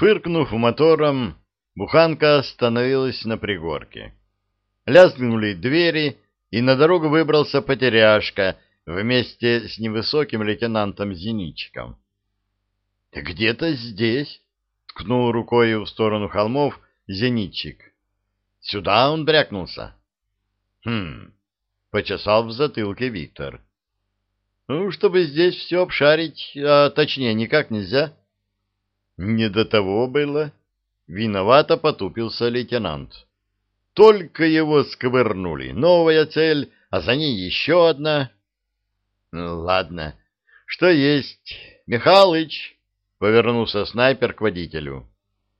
Фыркнув мотором, буханка остановилась на пригорке. Лязгнули двери, и на дорогу выбрался потеряшка вместе с невысоким лейтенантом-зенитчиком. — Где-то здесь, — ткнул рукой в сторону холмов зенитчик. — Сюда он брякнулся. — Хм, — почесал в затылке Виктор. — Ну, чтобы здесь все обшарить, а точнее никак нельзя. — Не до того было. Виновато потупился лейтенант. Только его сковырнули. Новая цель, а за ней еще одна. Ну, ладно. Что есть? Михалыч, повернулся снайпер к водителю.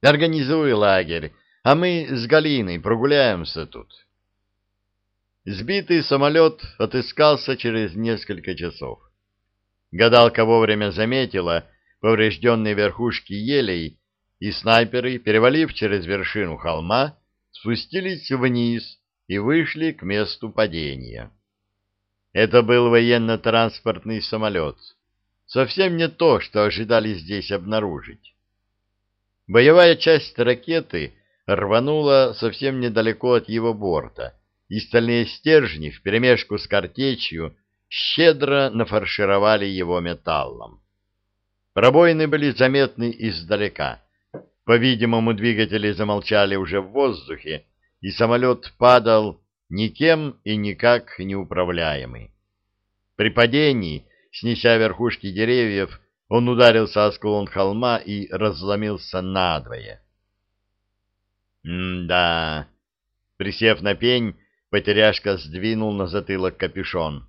Организуй лагерь, а мы с Галиной прогуляемся тут. Сбитый самолет отыскался через несколько часов. Гадалка вовремя заметила поврежденные верхушки елей, и снайперы, перевалив через вершину холма, спустились вниз и вышли к месту падения. Это был военно-транспортный самолет. Совсем не то, что ожидали здесь обнаружить. Боевая часть ракеты рванула совсем недалеко от его борта, и стальные стержни вперемешку с картечью щедро нафаршировали его металлом. Пробоины были заметны издалека, по-видимому, двигатели замолчали уже в воздухе, и самолет падал никем и никак не управляемый. При падении, снеся верхушки деревьев, он ударился о склон холма и разломился надвое. «М-да...» Присев на пень, потеряшка сдвинул на затылок капюшон.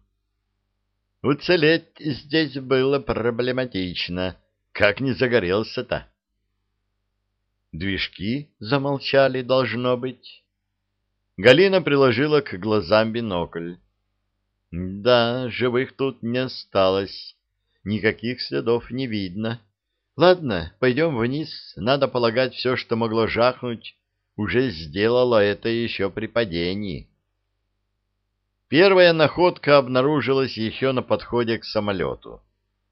«Уцелеть здесь было проблематично. Как не загорелся-то?» Движки замолчали, должно быть. Галина приложила к глазам бинокль. Да, живых тут не осталось. Никаких следов не видно. Ладно, пойдем вниз. Надо полагать, все, что могло жахнуть, уже сделало это еще при падении. Первая находка обнаружилась еще на подходе к самолету.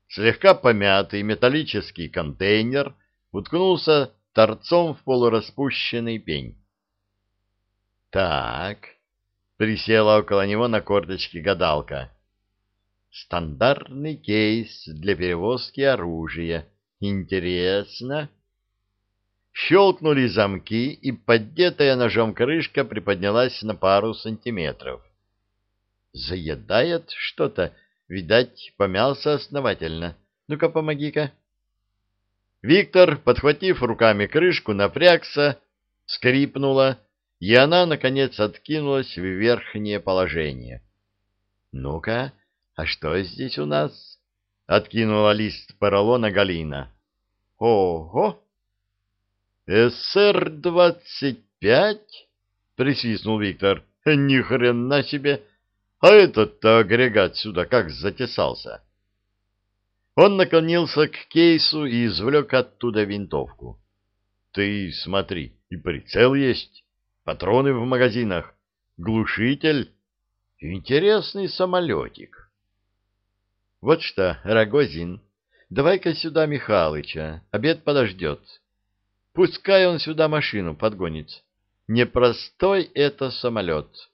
Слегка помятый металлический контейнер уткнулся торцом в полураспущенный пень. «Так», — присела около него на корточке гадалка, — «стандартный кейс для перевозки оружия. Интересно». Щелкнули замки, и поддетая ножом крышка приподнялась на пару сантиметров. «Заедает что-то, видать, помялся основательно. Ну-ка, помоги-ка». Виктор, подхватив руками крышку, напрягся, скрипнула, и она, наконец, откинулась в верхнее положение. — Ну-ка, а что здесь у нас? — откинула лист поролона Галина. — Ого! — СР-25? — присвистнул Виктор. — Ни хрена себе! А этот-то агрегат сюда как затесался? — он наклонился к кейсу и извлек оттуда винтовку. — Ты смотри, и прицел есть, патроны в магазинах, глушитель. Интересный самолетик. — Вот что, Рогозин, давай-ка сюда Михалыча, обед подождет. Пускай он сюда машину подгонит. Непростой это самолет.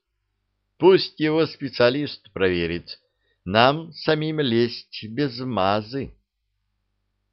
Пусть его специалист проверит, нам самим лезть без мазы.